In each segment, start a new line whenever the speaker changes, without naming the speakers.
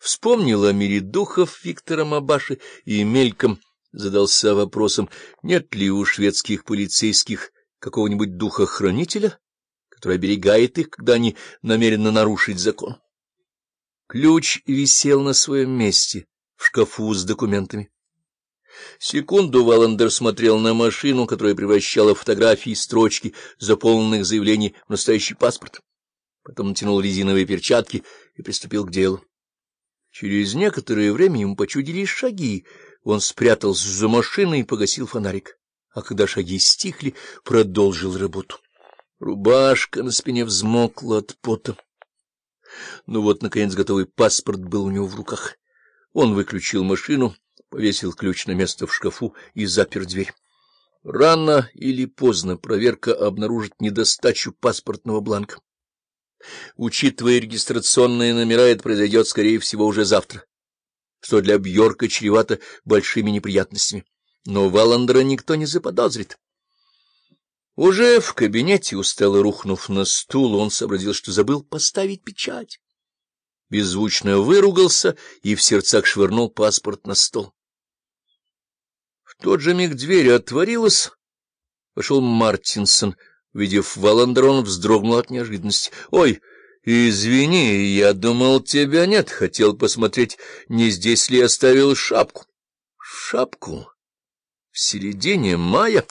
Вспомнил о мире духов Виктора Мабаши и мельком задался вопросом, нет ли у шведских полицейских какого-нибудь духа-хранителя, который оберегает их, когда они намерены нарушить закон. Ключ висел на своем месте, в шкафу с документами. Секунду Валандер смотрел на машину, которая превращала фотографии и строчки заполненных заявлений в настоящий паспорт. Потом натянул резиновые перчатки и приступил к делу. Через некоторое время ему почудились шаги. Он спрятался за машиной и погасил фонарик. А когда шаги стихли, продолжил работу. Рубашка на спине взмокла от пота. Ну вот, наконец, готовый паспорт был у него в руках. Он выключил машину, повесил ключ на место в шкафу и запер дверь. Рано или поздно проверка обнаружит недостачу паспортного бланка. Учитывая регистрационные номера, это произойдет, скорее всего, уже завтра, что для Бьорка чревато большими неприятностями. Но Валандера никто не заподозрит. Уже в кабинете, устало рухнув на стул, он сообразил, что забыл поставить печать. Беззвучно выругался и в сердцах швырнул паспорт на стол. В тот же миг дверь отворилась. Вошел Мартинсон — Увидев Валандер, он вздрогнул от неожиданности. — Ой, извини, я думал, тебя нет. Хотел посмотреть, не здесь ли оставил шапку. — Шапку? В середине мая?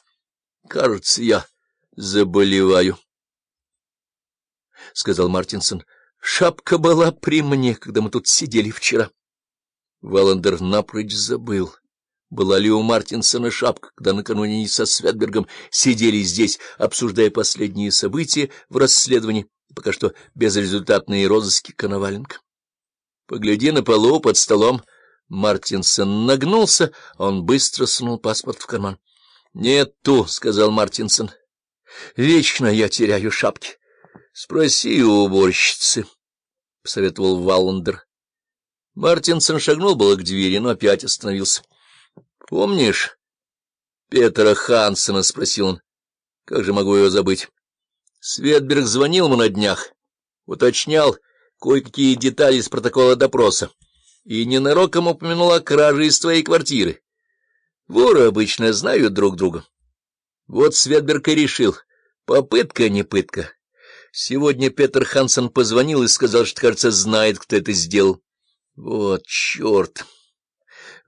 Кажется, я заболеваю, — сказал Мартинсон. — Шапка была при мне, когда мы тут сидели вчера. Валандер напрочь забыл была ли у Мартинсона шапка, когда накануне они со Светбергом сидели здесь, обсуждая последние события в расследовании, пока что безрезультатные розыски Коноваленко? Погляди на полу под столом. Мартинсон нагнулся, он быстро сунул паспорт в карман. — Нету, — сказал Мартинсон. — Вечно я теряю шапки. — Спроси у уборщицы, — посоветовал Валландер. Мартинсон шагнул было к двери, но опять остановился. — Помнишь Петра Хансена? — спросил он. — Как же могу его забыть? Светберг звонил ему на днях, уточнял кое-какие детали из протокола допроса и ненароком упомянул о краже из твоей квартиры. Воры обычно знают друг друга. Вот Светберг и решил. Попытка не пытка. Сегодня Петр Хансен позвонил и сказал, что, кажется, знает, кто это сделал. Вот черт! —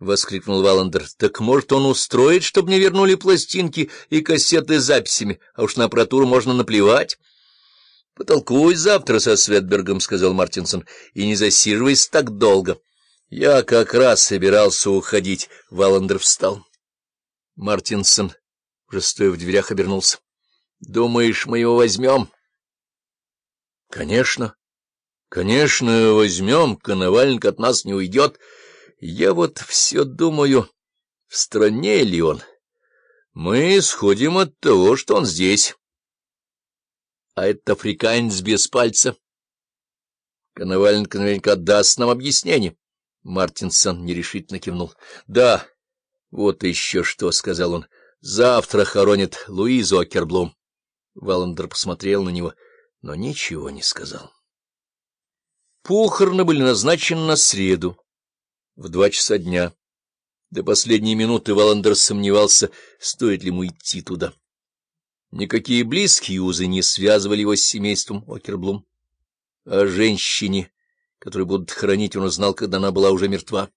воскликнул Валандер. — Так, может, он устроит, чтобы мне вернули пластинки и кассеты с записями, а уж на аппаратуру можно наплевать? — Потолкуй завтра со Светбергом, — сказал Мартинсон, — и не засиживайся так долго. Я как раз собирался уходить. Валандер встал. Мартинсон, уже стоя в дверях, обернулся. — Думаешь, мы его возьмем? — Конечно. Конечно, возьмем. Коноваленко от нас не уйдет. — я вот все думаю, в стране ли он? Мы исходим от того, что он здесь. А этот африканец без пальца. Коноваленко наверняка даст нам объяснение. Мартинсон нерешительно кивнул. — Да, вот еще что, — сказал он. — Завтра хоронят Луизу Окерблум. Валандер посмотрел на него, но ничего не сказал. Похороны были назначены на среду в два часа дня. До последней минуты Валандер сомневался, стоит ли ему идти туда. Никакие близкие узы не связывали его с семейством Окерблум. О женщине, которую будут хоронить, он узнал, когда она была уже мертва.